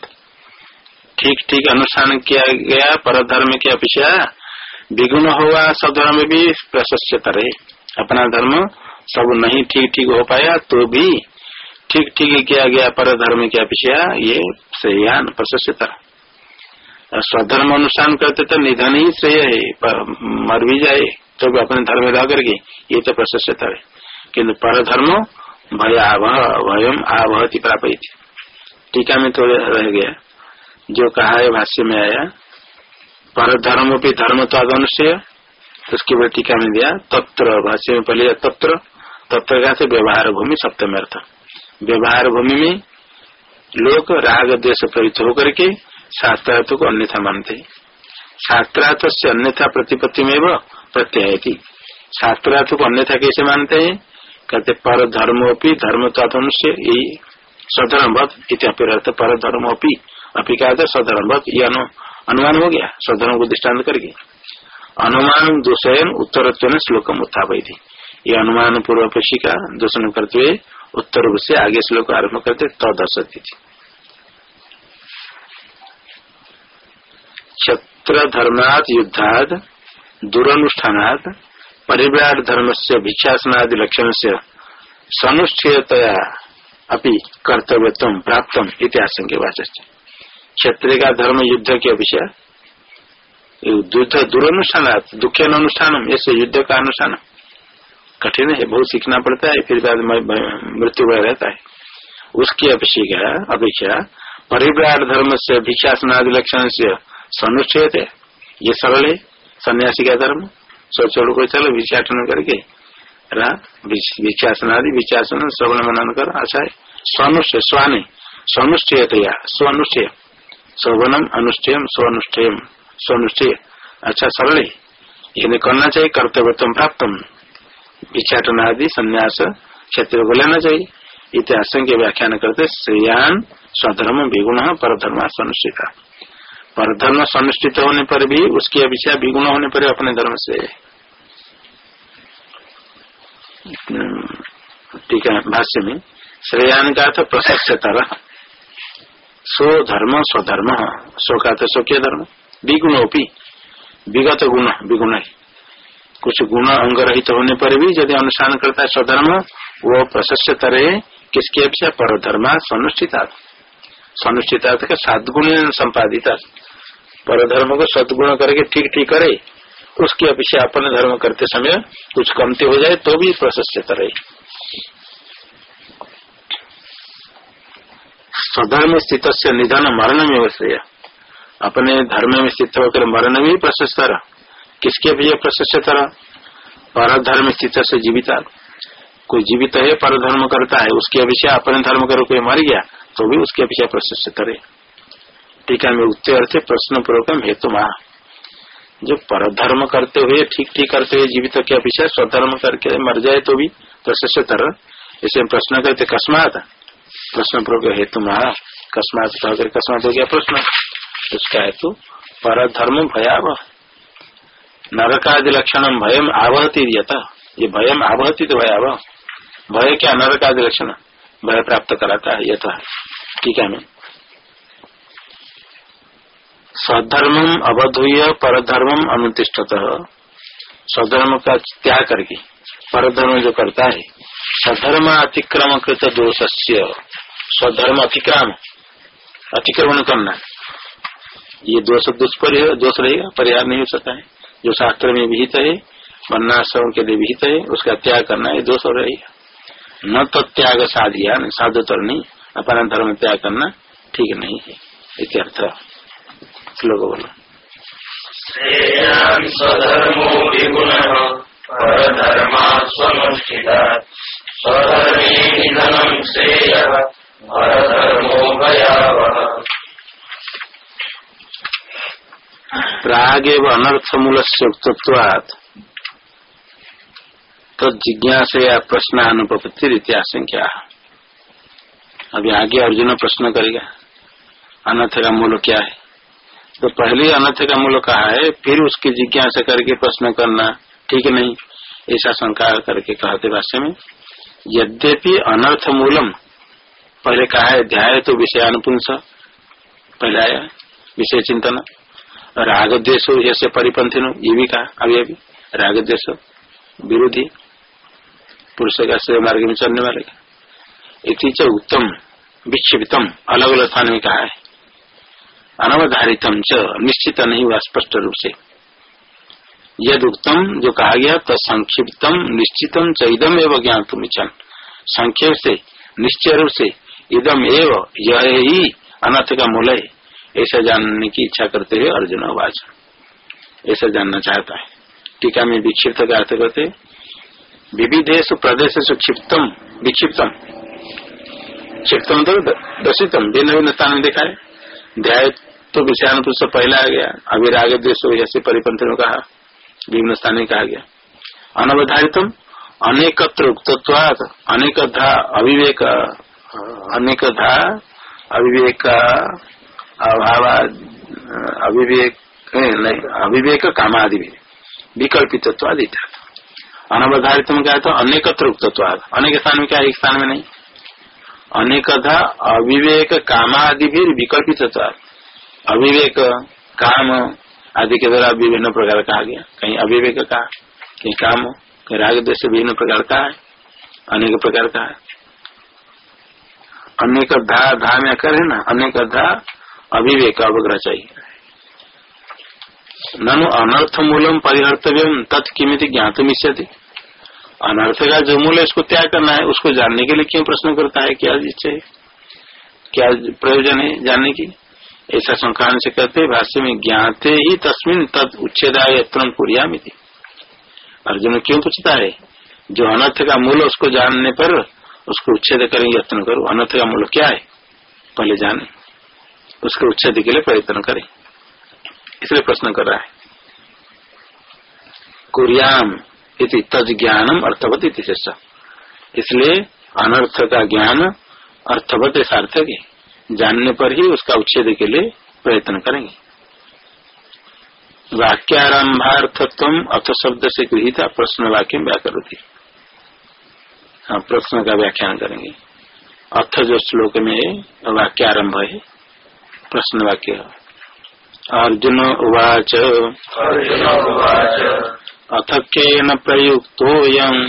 ठीक ठीक अनुष्ठान किया गया पर धर्म की अपेक्षा विगुण होगा सधर्म भी प्रशस्त रहे अपना धर्म सब नहीं ठीक ठीक हो पाया तो भी ठीक ठीक किया गया पर धर्म की अपेक्षा ये श्रेयान प्रशस्त स्वधर्म अनुष्ठान करते तो निधन ही श्रेय है मर भी जाए तो भी अपने धर्म में रह करके, ये तो प्रशस्त है। किन्तु पर धर्म भयावह भयम आवहति प्राप्त टीका में तो रह गया। जो कहा है, भाष्य में आया पर धर्म भी धर्म तो अनुष्य उसके बाद टीका में दिया, तत्र, भाष्य में पहले तत्र तत्र का व्यवहार भूमि सप्तम अर्थ। व्यवहार भूमि में लोग राग देश प्रयुक्त होकर के शास्त्रार्थ को अन्यथा मानते। शास्त्रार्थ से अन्यथा प्रतिपत्ति में प्रत्यय थी शास्त्रार्थ को अन्यथा कैसे मानते? हैं कहते पर धर्मोपी धर्म तनुष्य यही सधर्मवत इत्यर्थ पर धर्मोपी अपी का सधर्मवत, ये अनुमान हो गया सधर्म को दृष्टांत करके अनुमान दोषयन उत्तरत्व श्लोकम उत्थापी थी ये अनुमान पूर्व पेशी का दोषण करते हुए उत्तर से आगे श्लोक आरंभ करते तदसती थी। क्षत्र धर्मात युद्धाद दुरानुष्ठानात परिवार धर्म से भिक्षासनादि लक्षण से सनुष्ठेयतया अपनी कर्तव्य प्राप्त इतिहास के वाचक क्षत्रिय का धर्म युद्ध के विषय युद्ध दुरानुष्ठान दुखे अनुष्ठान ऐसे युद्ध का अनुष्ठान कठिन है, बहुत सीखना पड़ता है, फिर बाद मृत्यु भय रहता है। उसकी अपेक्षा अपेक्षा परिवार धर्म से भिक्षासनादि लक्षण से सनुच्छेद है, ये सरल है, सन्यासी का धर्म। सो छोड़ को चलो, भिक्षाटन करके। आदि भिक्षासन, श्रवण, मनन कर अच्छा है। स्वनुष्ठय स्वाने स्वनुष्ठेय या स्वनुष्ठेय श्रवणम अनुष्ठेय स्वनुष्ठेय स्वनुष्ठेय। अच्छा सरल है। ये करना चाहिए कर्तव्य प्राप्त भिक्षाटन आदि संन्यास क्षेत्र को लेना चाहिए। इतिहास के व्याख्यान करते श्रेयान स्वधर्म विगुण पर धर्म परधर्म पर धर्म सनुष्ठित होने पर भी, उसकी अभिषा विगुण होने पर अपने धर्म से। ठीक है, भाष्य में। श्रेयान का अर्थ प्रशस्तर स्वधर्म स्वधर्म स्व का स्वकीय धर्म। विगुणोपी, विगत गुण, विगुण है। कुछ गुण अंग रहित होने पर भी यदि अनुष्ठान करता है स्वधर्म, वो प्रशस्त तरह किसकी अपेक्षा? पर धर्म सनुष्ठिता सनुष्ठिता का सदगुण संपादित। पर धर्म को सदगुण करके ठीक ठीक करे, उसकी अपेक्षा अपने धर्म करते समय कुछ कमती हो जाए तो भी प्रशस्त रहे। स्वधर्म स्थित निधन मरण में वश्रेय अपने धर्म में स्थित होकर मरण भी प्रशस्त किसके भी प्रशस्त पर धर्म स्थित से जीवित कोई जीवित है पर धर्म करता है, उसके अभिषय अपने धर्म कर, कोई मर गया तो भी उसके अभिषय प्रशस्त करे। टीका में उत्तर अर्थ प्रश्न पूर्वक हेतु महा। जो पर धर्म करते हुए, ठीक ठीक करते हुए जीवित के अभिषय स्वधर्म करके मर जाए तो भी प्रशस्तर इसे प्रश्न करते, कस्मात? प्रश्न पूर्वक हेतु महा। कस्मात कस्मात हो गया प्रश्न। उसका हेतु पर धर्म भयावह। नरकादि लक्षण भयम आवहती यथा ये भयम आवहती तो भयावह। भय क्या? नरकादि लक्षण भय प्राप्त कराता है यथा ठीक है स्वधर्म अवधुय परधर्म अनुतिष्ठत। स्वधर्म का त्याग करके, परधर्म जो करता है स्वधर्म अतिक्रम कृत दोष स्वधर्म अतिक्रम, अतिक्रमण करना। ये दोष दुष्पर दोष रहेगा, परिहार नहीं हो सकता है। जो शास्त्र में विहित है वर्णाश्रम के लिए विहित है, उसका त्याग करना है दोष हो रहेगा न तो त्याग साधिया साधु तर नहीं, अपना धर्म त्याग करना ठीक नहीं है इत्यर्थ श्लोक बोलो। स्वधर्मो विगुण भयावह। प्रागेव अनर्थ मूल से उक्तत्वात्। तो जिज्ञासा प्रश्न अनुपत्ति इत्याशंख्या अभी आगे अर्जुन प्रश्न करेगा अनर्थ का मूल क्या है तो पहले अनर्थ का मूल कहा है, फिर उसकी जिज्ञासा करके प्रश्न करना ठीक नहीं, ऐसा शंका करके कहते भाष्य में। यद्यपि अनर्थ मूलम पहले कहा है ध्याय तो विषयानुपुंस, पहले आया, विषय चिंतन। राग ऐसे परिपंथी नो ये भी कहा अभी अभी राग द्वेष विरोधी पुरुष का से मार्ग में चलने वाले। का इति उत्तम, विक्षिप्तम अलग अलग स्थान में कहा है। अनवधारितम च, निश्चित नहीं हुआ स्पष्ट रूप से। यद उत्तम जो कहा गया तो संक्षिप्तम निश्चितम च, इदम एवं ज्ञान तुम इच्छन। संक्षेप से, निश्चय रूप से, इदम एव, यह ही अनर्थ का मूल है। ऐसा जानने की इच्छा करते हुए अर्जुन आवाज़ ऐसा जानना चाहता है। टीका में विक्षिप्त का अर्थ करते विविधेश प्रदेश क्षिप्तम, विक्षिप्तम। क्षिप्तम तो दर्शितम। भिन्न भिन्न स्थान में देखा है ध्याय तो विषयान पुरुष पहला आ गया। अभी राग देश ऐसे परिपंथ में कहा। विभिन्न स्थान में कहा गया। अनवधारितम, अनेकत्र उक्तत्वाद अनेकधा अविवेक अनेकधा अविवेक अभाव अविवेक नहीं अविवेक कामादि विकल्पित अनवधारित में क्या तो अनेकत्र उक्तत्वाद अनेक स्थान में क्या एक स्थान में नहीं। अनेकधा अविवेक कामादि भी विकल्पित अविवेक काम आदि के द्वारा विभिन्न प्रकार का आ गया। कहीं अविवेक का, कहीं काम कहीं राग देश विभिन्न प्रकार का है। अनेक प्रकार का है। अनेक धा धा में कर है ना? अनेक धा अविवेक अवग्रह चाहिए। ननु अनर्थ मूलम परिहर्तव्य तत्किमित ज्ञात मिश्यति अनर्थ का जो मूल है, उसको त्याग करना है, उसको जानने के लिए क्यों प्रश्न करता है? क्या इच्छा है? क्या प्रयोजन है जानने की? ऐसा संक्रांत से कहते भाष्य में ज्ञाते ही तस्मिन तद उच्छेदाय यत्न कुरियामिति। अर्जुन क्यों पूछता है? जो अनर्थ का मूल उसको जानने पर उसको उच्छेद करेंगे यत्न करो। अनर्थ का मूल क्या है? पहले जाने। उसके उच्छेद के लिए प्रयत्न करें। इसलिए प्रश्न कर रहा है। कुरियाम इति तज ज्ञानम अर्थवत इति इसलिए अनर्थ का ज्ञान अर्थवत सार्थक है जानने पर ही उसका उच्छेद के लिए प्रयत्न करेंगे। वाक्यारंभार्थत्व अर्थ शब्द से गृहित प्रश्न वाक्य व्याकरोती। हाँ प्रश्न का व्याख्यान करेंगे। अर्थ जो श्लोक में वाक्यारंभ है प्रश्न वाक्य अर्जुन उवाच। अथ केन प्रयुक्तोऽयम्।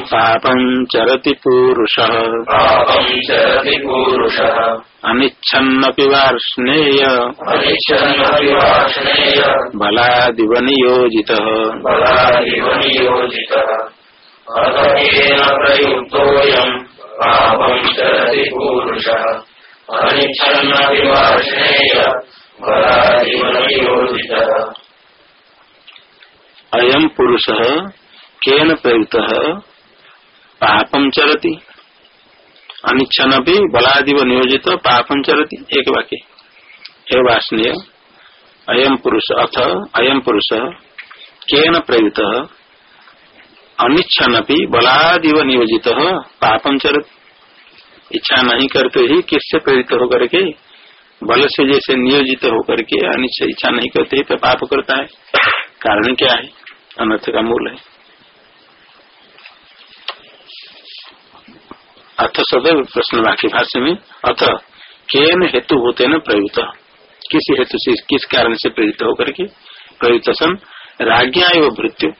पापं चरति पूरुषः। पापम् चरति पूरुषः। अनिच्छन्नपि वार्ष्णेय। बलादिव नियोजितः। प्रयुक्तोऽयम्। पापम् चरति पूरुषः। अयम पुरुष केन प्रयुक्त पापम चरति। अनिच्छन भी बलादिव नियोजित पापम चरति। एक वाक्य हे वासनीय अयम पुरुष अथ अयम पुरुष केन प्रयुक्त अनिच्छन भी बलादिव नियोजित पापम चरति। इच्छा नहीं करते ही किससे प्रेरित होकर के बल से जैसे नियोजित होकर के अनिच्छ इच्छा नहीं करते ही तो पाप करता है। कारण क्या है? अनर्थ का मूल है। अथ सदैव प्रश्न वाक्य भाष्य में, अथ केन हेतु होते न प्रयुक्त किस हेतु से, किस कारण से प्रेरित होकर के? प्रयुक्त सन राज्ञा एवं भृत्यु।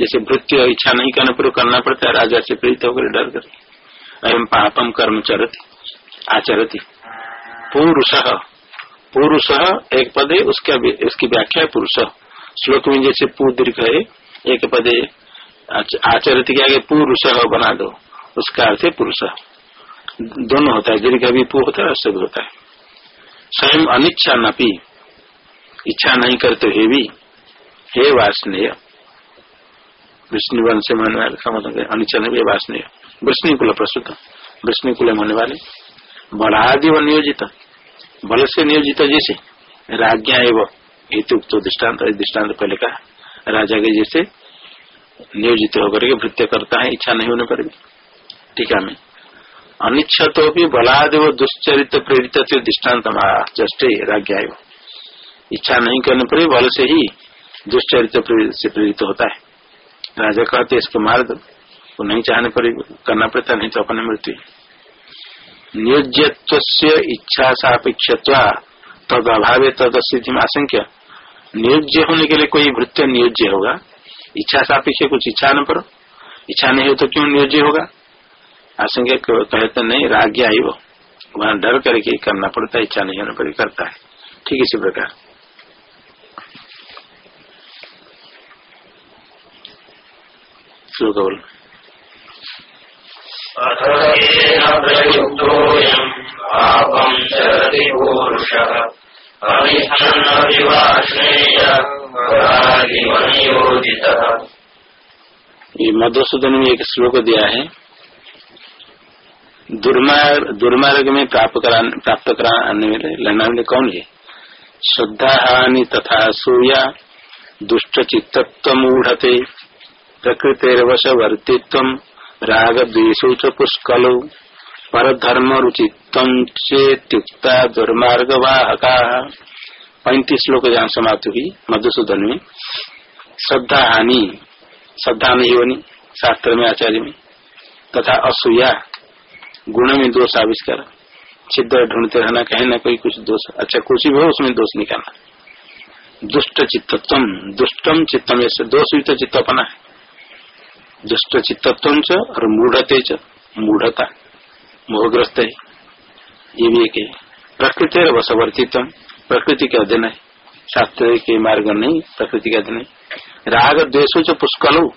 जैसे भृत्य इच्छा नहीं करने पर करना पड़ता है, राजा से प्रेरित होकर डर कर एवं पापम कर्म चरती, आचरती। पुरुष पुरुष एक पद है उसका उसकी व्याख्या है पुरुष। श्लोक में जैसे पू दीर्घ है, एक पदे आचरित के आगे पुरुष बना दो। उसका अर्थ है पुरुष। दोनों होता है, दीर्घ भी पू होता है अश्व भी होता है। स्वयं अनिच्छा नपी, इच्छा नहीं करते हुए भी, हे वासनीय। विष्णुवंश मन समझ अनिच्छा नहीं वासनीय। विष्णु कुल प्रस्तुत विष्णु कुल होने वाले बलादि व नियोजित, बल से नियोजित जैसे, राज्ञा एवं हेतु तो दृष्टांत दृष्टांत पहले कहा, राजा के जैसे नियोजित होकर के भृत्य करता है, इच्छा नहीं होने पर भी। ठीक है अनिच्छा तो भी बलादेव दुश्चरित प्रेरित दृष्टांत जस्ट राज्ञा इच्छा नहीं करने पर बल से ही दुश्चरित से प्रेरित होता है। राजा कहते इसको मार दो वो नहीं चाहने पर करना पड़ता, नहीं तो अपने मृत्यु नियोज्यत्व इच्छा सापेक्ष तद अभाव तद सिद्धि में आशंक्य नियोज्य होने के लिए कोई भृत्य नियोज्य होगा। इच्छा सापेक्ष कुछ इच्छा न पर इच्छा नहीं हो तो क्यों नियोज्य होगा? आशंका कहते नहीं राज्ञा ही वो वहाँ डर करके करना पड़ता है, इच्छा नहीं होने पर करता है। ठीक इसी प्रकार। श्लोक बोल। ये मधुसूदन में एक श्लोक दिया है। दुर्मार्ग दुर्मार्ग में प्राप्त कराने प्राप्त कराने लेना कौन है? श्रद्धा हानि तथा सूया दुष्ट चित्तत्व मूढ़ते प्रकृतिर्वश वर्तित्व राग द्वेशो पुष्कलो पर धर्म रुचित्व चेत्युक्ता दुर्मार्ग वाहका पैंतीस श्लोक जहाँ समाप्त हुई, मधुसूदन में। श्रद्धा हानि श्रद्धा नहीं होनी शास्त्र में, आचार्य में, तथा असूया, गुण में दोष आविष्कार छिद्र ढूंढते रहना, कहीं ना कोई कुछ दोष। अच्छा कुछ भी हो, उसमें दोष निकालना दुष्ट चित्तत्व दुष्टम चित्तम, ऐसे दोष युक्त चित्त अपना है। दुष्ट चित्तत्व और मूढ़ते च मूढ़ता, मोहग्रस्त है। ये भी एक प्रकृति और वशवर्तित्व, प्रकृति के अध्ययन है। शास्त्र के मार्ग नहीं, प्रकृति के अध्ययन है। राग द्वेषो पुष्कलो।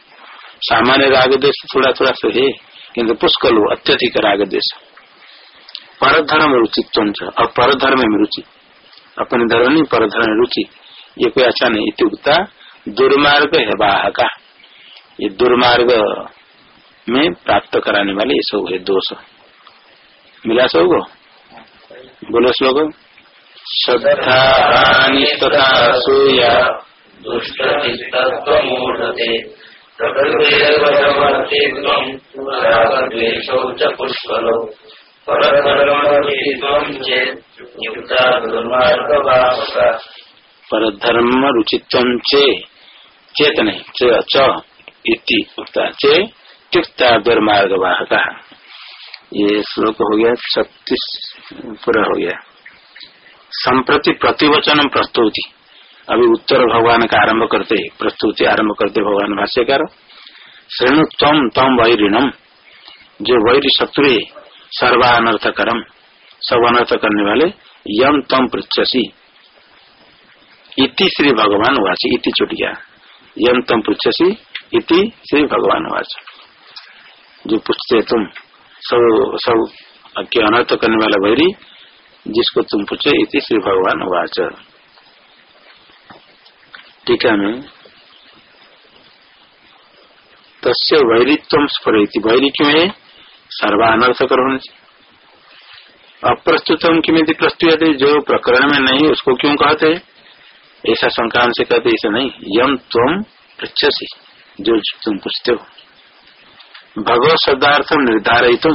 सामान्य राग द्वेष थोड़ा थोड़ा से है किन्तु पुष्कलो, अत्यधिक राग द्वेष। पर धर्म रुचित्व और पर धर्म में रुचि। अपने धर्म नहीं पर धर्म रुचि। ये कोई अच्छा नहीं। इतुक्ता दुर्मार्ग है वाहका ये दुर्मार्ग में प्राप्त कराने वाले ये सब है दोष। मिला सब बोलो श्लोक। श्रद्धा तथा सूया दुष्ट पुष्कलो परधर्म रुचित्व चे चेतन च। इति उक्ता चे दुर्मार्ग ये श्लोक हो गया छत्तीस पूरा हो गया। संप्रति प्रतिवचन प्रस्तुति। अभी उत्तर भगवान का आरंभ करते प्रस्तुति आरंभ करते भगवान भाष्यकार। श्रेणु तम तम वैरिणम जो वैर शत्रु है सर्वानर्थकरम सब अनर्थ करने वाले यम तम पृछसी इति श्री भगवान वासी, इति छुट गया यम तम पृछसी इति श्री भगवान वाच जो पूछते तुम, सब सब के अनर्थ करने वाला भैरी जिसको तुम पूछे, इति श्री भगवान वाच टीका में तस्य वैरित्व स्फुरती वैरी क्यों है? सर्वानर्थकर होने से अप्रस्तुतम किमित प्रस्तुत जो प्रकरण में नहीं, उसको क्यों कहते ऐसा संक्रांत से कहते ऐसा नहीं। यम तुम पृछसी जो तुम पूछते हो भगवत शब्दार्थ निर्धारित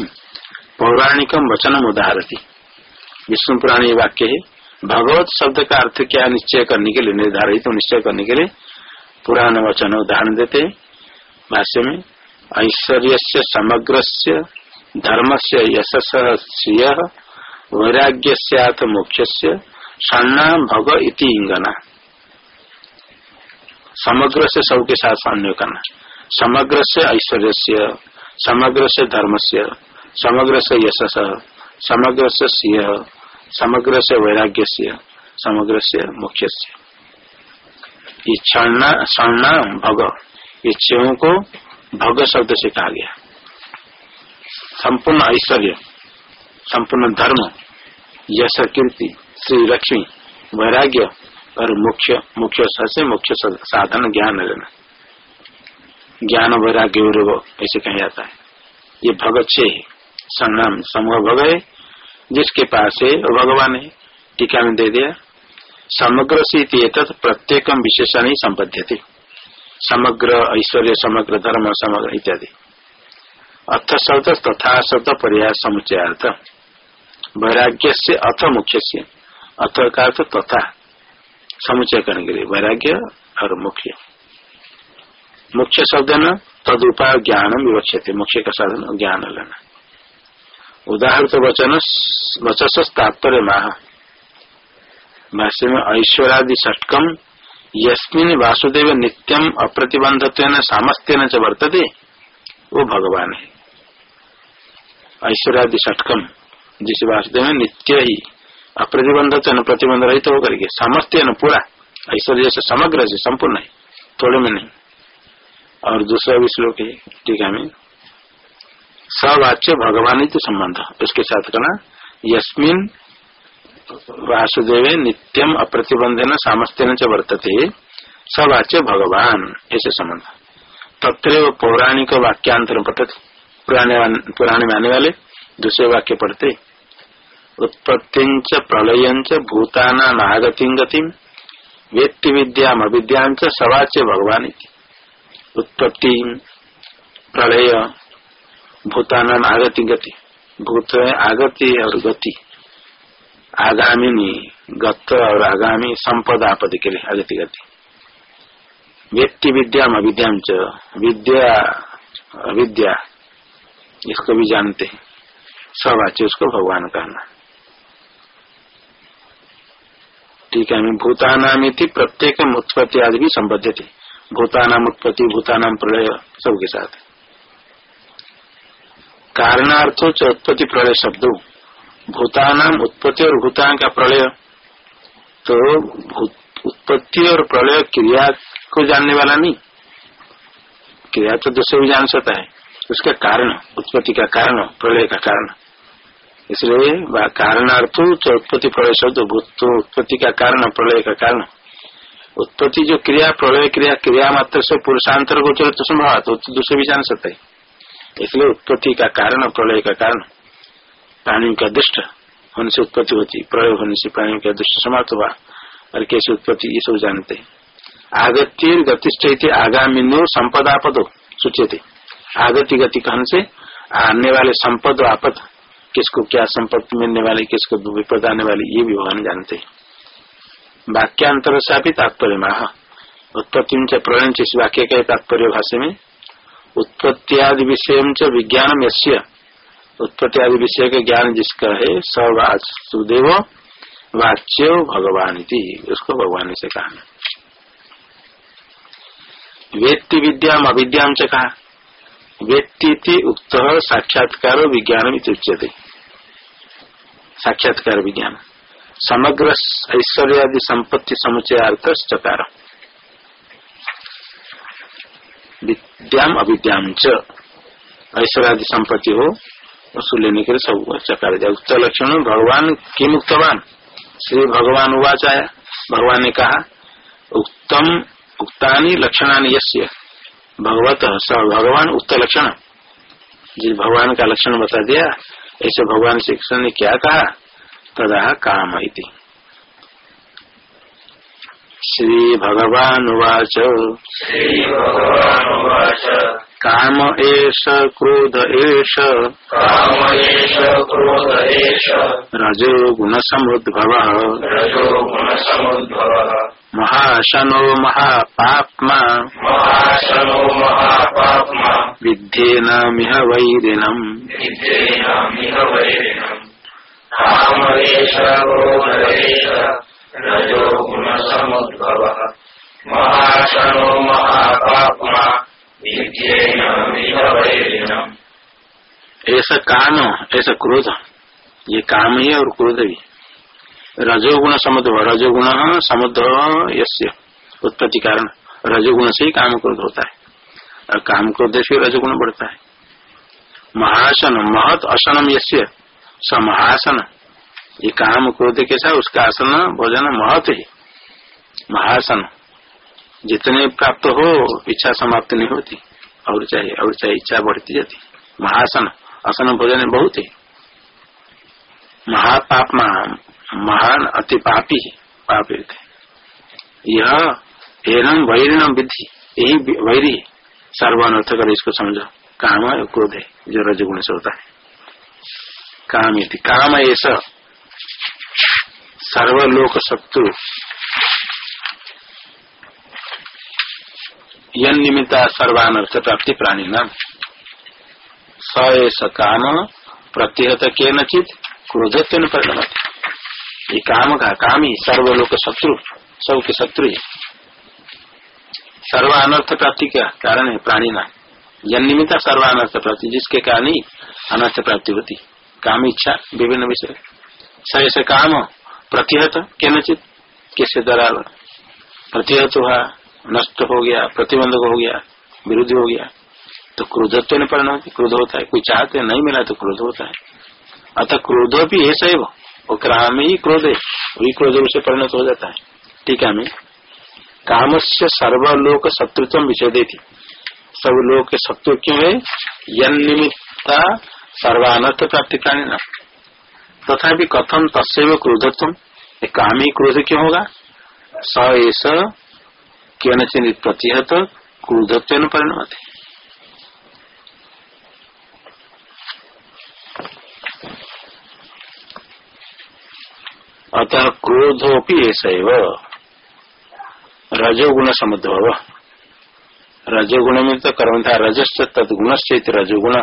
पौराणिकम वचनम उदाहरती विष्णु पुराणी वाक्य है भगवत शब्द का अर्थ क्या निश्चय करने के लिए निर्धारित तो निश्चय करने के लिए पुराण वचन उदाहरण देते भाष्य में ऐश्वर्य से समग्र से धर्म से यशस श्रिय वैराग्य से मुख्य से षण्णा भग इति इंगना समग्र से सबके साथ सामने करना। समग्र से ऐश्वर्य से समग्र से धर्म से समग्र से यशस समग्र से सिंह समग्र से वैराग्य से समग्र से मुख्य से क्षणा भग इच्छाओं को भग शब्द से कहा गया। संपूर्ण ऐश्वर्य, संपूर्ण धर्म, यश कीर्ति, श्री लक्ष्मी, वैराग्य और मुख्य मुख्य से मुख्य साधन ज्ञान लेना ज्ञान वैराग्य ऐसे कहा जाता है। ये भगत छे संग्राम, समूह भग है। जिसके पास है भगवान है। टीका में दे दिया। समग्र से प्रत्येक विशेषण ही संबद्ध थे समग्र ऐश्वर्य, समग्र धर्म, समग्र इत्यादि। अर्थ शब्द तथा शब्द पर्याय समुचय अर्थ वैराग्य से अथ मुख्य से अथ का अर्थ तथा। समुचय करने के लिए। वैराग्य और मुख्य। मुख्य शब्द न तदुपा ज्ञान विवक्ष्य मुख्य का साधन ज्ञान लेना। उदाहरण तो वचन वचस तात्पर्य माह में ऐश्वर्यादि षटकम यस्मिन वासुदेव नित्यम अप्रतिबंधत्व सामर्थ्य न च वर्तते, वो भगवान है। ऐश्वर्यादि षटकम जिस वासुदेव नित्य ही अप्रतिबंधत्व न प्रतिबंध रहित होकर के सामर्थ्य न पूरा ऐश्वर्य से समग्र से संपूर्ण है थोड़े में नहीं और दूसरा भी श्लोक है टीका में सवाच्य भगवान ही तो संबंध उसके साथ करना यस्मिन वासुदेव नित्यम अप्रतिबंधन सामर्थ्य च वर्तते सवाच्य भगवान ऐसे संबंध तत्र पौराणिक वाक्यांतर पठते पुराने में आने वाले दूसरे वाक्य पढ़ते उत्पत्ति प्रलय भूताना नागति गति व्यक्ति विद्या अविद्या सवाच्य भगवान उत्पत्ति प्रलय, भूतान आगति गति, भूत आगति और गति। आगामी गत और आगामी संपदा पद के लिए आगति गति। व्यक्ति विद्या अविद्या विद्या, अविद्या, इसको भी जानते सब आचे उसको भगवान कहना। ठीक है भूतानाम प्रत्येक उत्पत्ति आदि भी संबद्ध थे भूतानाम उत्पत्ति भूतानाम प्रलय, सबके साथ। कारणार्थो च उत्पत्ति प्रलय शब्द। भूतानाम उत्पत्ति और भूतान का प्रलय। तो उत्पत्ति और प्रलय क्रिया को जानने वाला नहीं। क्रिया तो दूसरे भी जान सकता है। उसका कारण, उत्पत्ति का कारण प्रलय का कारण। इसलिए कारणार्थ उत्पत्ति प्रलय शब्द उत्पत्ति का कारण, प्रलय का कारण। उत्पत्ति जो क्रिया, प्रलय क्रिया क्रिया मात्र से पुरुषांतर को चलो तो संभव तो दूसरे भी जान सकते इसलिए उत्पत्ति का कारण प्रलय का कारण प्राणी का दुष्ट होने से उत्पत्ति होती, प्रलय होने से प्राणी का दुष्ट समाप्त हुआ, और कैसे उत्पत्ति, ये सब जानते आगत्य गतिष्ठ आगामी संपदा पदो सूचित आगति गति कहन से आने वाले संपद, आपद किसको क्या संपत्ति मिलने वाली, किसको विपद आने वाली, ये भी भगवान जानते हैं। वाक्यांतर से भी तात्पर्य माह। उत्पत्ति प्रलय इस वाक्य का तात्पर्य भाषा में उत्पत्ति आदि विषय विज्ञान यश्य उत्पत्ति आदि विषय का ज्ञान जिसका है स वासुदेव वाच्य भगवान उसको भगवान से कहा। वेत्ति विद्याम अविद्याम च कहा। व्यक्ति उक्त साक्षात्कार विज्ञान उच्यते साक्षात्कार विज्ञान समग्र ऐश्वर्य आदि संपत्ति समुचय अर्थ चकार विद्याम अविद्याम च। ऐश्वर्य आदि संपत्ति हो, उसको लेने के लिए सब चकार दिया। उक्त लक्षण, भगवान किम उक्तवान? श्री भगवान उवाच आया। भगवान ने कहा उत्तम उक्तानी लक्षणानि यश्य भगवत, स भगवान उक्त लक्षण। जिस भगवान का लक्षण बता दिया ऐसे भगवान श्री कृष्ण ने क्या कहा? तदा काम श्री भगवान वाच काम एष क्रोध एष। रजो गुण समुद्भव महाशनो महापाप्मा। महाशनो महापाप्मा। विद्येन मिह वैरिणम्। विद्येनामिह वैरिणम् रजो गुणसमुद्भवः। महाशनो महापाप्मा। वैरिणम्। ऐसा काम ऐसा क्रोध। ये काम ही है और क्रोध भी। रजोगुण समुद्र रजोगुण समुद्र यस्य उत्पत्ति कारण रजोगुण से ही काम क्रोध होता है। और काम क्रोध से रजोगुण बढ़ता है। महासन, महत असनम यस्य स महासन ये काम क्रोध के साथ उसका आसन, भोजन महत है। महासन, जितने प्राप्त हो, इच्छा समाप्त नहीं होती। और चाहिए और चाहिए इच्छा बढ़ती जाती। महासन असन भोजन बहुत है। महापापमा महान अति पापी पापी यह एनम वैरिणम विधि यही वैरी सर्वानर्थ कर इसको समझो। काम है क्रोध है, जो रजगुण से होता है। काम इति, काम ऐसा। सर्वलोक शत्रु। यन निमित्ता सर्वानर्थ प्राप्ति प्राणी नाम स काम प्रतिहत के नचित क्रोधत्व परिणमती। ये काम का, काम ही सर्वलोक शत्रु, सबके शत्रु है। सर्व अनर्थ प्राप्ति का कारण है प्राणी ना। जन्मिता सर्व अनर्थ प्राप्ति, जिसके कारण ही अनर्थ प्राप्ति होती। काम इच्छा, विभिन्न विषय। सही से काम, प्रतिहत के नचित किसके द्वारा? प्रतिहत हुआ, नष्ट हो गया, प्रतिबंधक हो गया, विरुद्ध हो गया तो क्रोधत्व ने परिणाम क्रोध होता है, कोई चाहते नहीं मिला तो क्रोध होता है। अतः क्रोध भी ऐसा ही वो काम ही क्रोध है। वही क्रोध रूप से परिणत हो जाता है। ठीक है हमें काम से सर्वलोक शत्रुत्व विषय देती सब लोग के शत्रु क्यों है? यन निमित्ता सर्वानर्थ प्राप्ति प्राणी न। तथा कथम तस्व क्रोधत्व? काम ही क्रोध क्यों होगा? स ऐसा क्यों प्रतिहत क्रोधत्व परिणमत। अतः क्रोधोपि ऐसा रजोगुण समुद्भव रजोगुण में तो कर्म था रजस्य तदगुण से रजोगुण।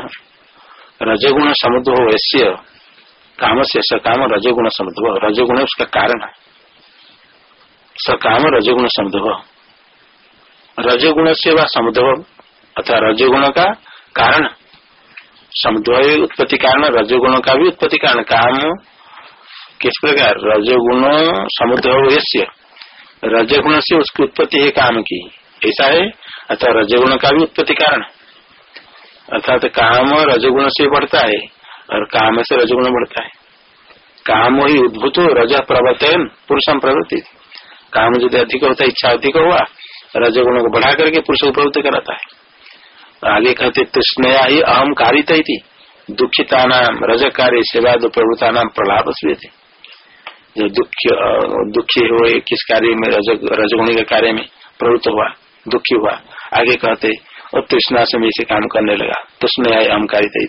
रजोगुण समुद्भव ऐसे काम से सकाम रजोगुण समुद्भव रजोगुण उसका कारण है। सकाम रजोगुण समुद्भव रजोगुण से वह समुद्भव अथवा रजोगुण का कारण समुद्भव उत्पत्ति कारण रजोगुण का भी उत्पत्ति कारण। काम किस प्रकार? रजोगुण समुद्भव यश्य रजगुण से उसकी उत्पत्ति है काम की। ऐसा है? अथवा रजगुण का भी उत्पत्ति कारण। अर्थात काम रजगुण से बढ़ता है, और काम से रजगुण बढ़ता है। काम ही उद्भूत रज प्रवर्तन पुरुषम प्रवृत्ति। काम यदि अधिक होता है, इच्छा अधिक हुआ, रजगुण को बढ़ा करके पुरुष को प्रवृत्ति कराता है। आगे कहते, तृष्णया ही अहम कारित दुखिता नाम रज कार्य सेवा दो प्रभुता नाम प्रलाप थे जो दुख दुखी हुए, किस कार्य में रज रजगुणी के कार्य में प्रवृत्त हुआ, दुखी हुआ, आगे कहते, और तृष्णा से मैं इसे काम करने लगा। तृष्ण अहमकारी थी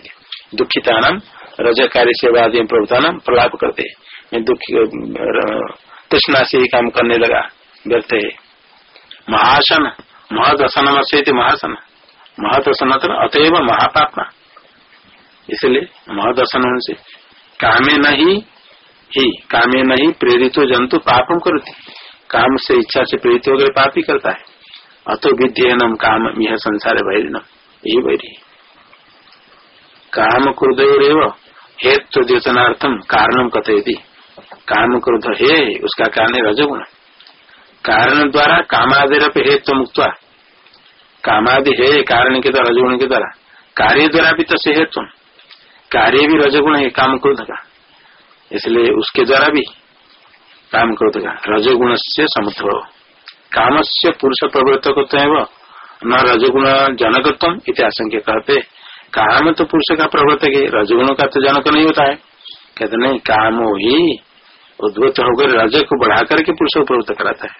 दुखिता नाम रज कार्य सेवा आदि प्रभुता नाम प्रलाप करते। मैं दुखी तृष्णा से ही काम करने लगा, व्यर्थ है। महासन महदसन से महासन। महदसन अतएव महापापना। इसलिए महदसन से कामे नहीं ही कामे नहीं, प्रेरित हो जंतु पापम करती। काम से इच्छा से प्रेरित हो गए, पाप ही करता है। अतो विद्यनम काम यह संसार वैरिनम यही वैरी काम क्रोध हेतु द्योतनार्थम कारणम कथयति। काम क्रोध हे, उसका कारण है रजगुण। कारण द्वारा कामादिरप हेतु मुक्त कामादि है, कारण के द्वारा, रजगुण के द्वारा। कार्य द्वारा भी तो हेतु। कार्य भी रजगुण है, काम क्रोध का। इसलिए उसके द्वारा भी काम क्रोध का। रजगुण से समुद्र काम से पुरुष प्रवर्तक न रजगुण जनकत्व इतिहास कहते, काम तो पुरुष का प्रवर्तक है रजगुण का तो जनक नहीं होता है। कहते नहीं, काम ही उद्भुत होकर रज को बढ़ा करके पुरुष को प्रवृत्त कराता है।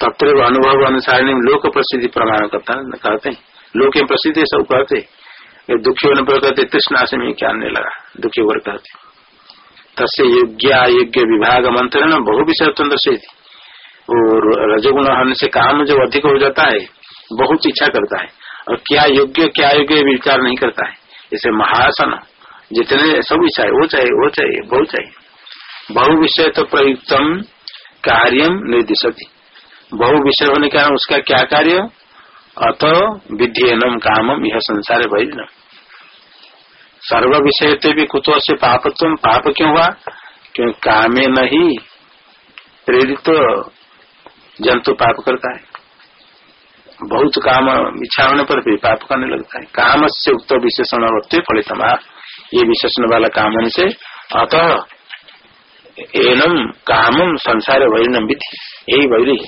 तत्र अनुभव अनुसार लोक प्रसिद्धि प्रमाण करता कहते हैं, लोक प्रसिद्धि सब कहते दुखी होने पर कहते तृष्णा से मैं क्या लगा? दुखी होकर कहते तस्य योग्य योग्य विभाग मंत्रण बहु विषय तंत्र से और रजगुण होने से काम जो अधिक हो जाता है, बहुत इच्छा करता है। और क्या योग्य क्या योग्य विचार नहीं करता है। जैसे महासन, जितने सब इच्छा है, वो चाहिए वो चाहिए बहुत चाहिए बहु विषय तो प्रयुक्तम कार्यम निर्दिशति। बहु विषय होने के कारण उसका क्या कार्य? अत विध्यनम कामम, यह संसार वैधनम सर्व विषय भी कुतो से पापत्व, पाप क्यों हुआ क्यों कामे नहीं प्रेरित जंतु पाप करता है? बहुत काम इच्छा होने पर भी पाप करने लगता है। काम से उक्त विशेषण होते फलित ये विशेषण वाला काम से अतः एनम कामम संसार वैरिनम विधि। यही वैरी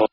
ओ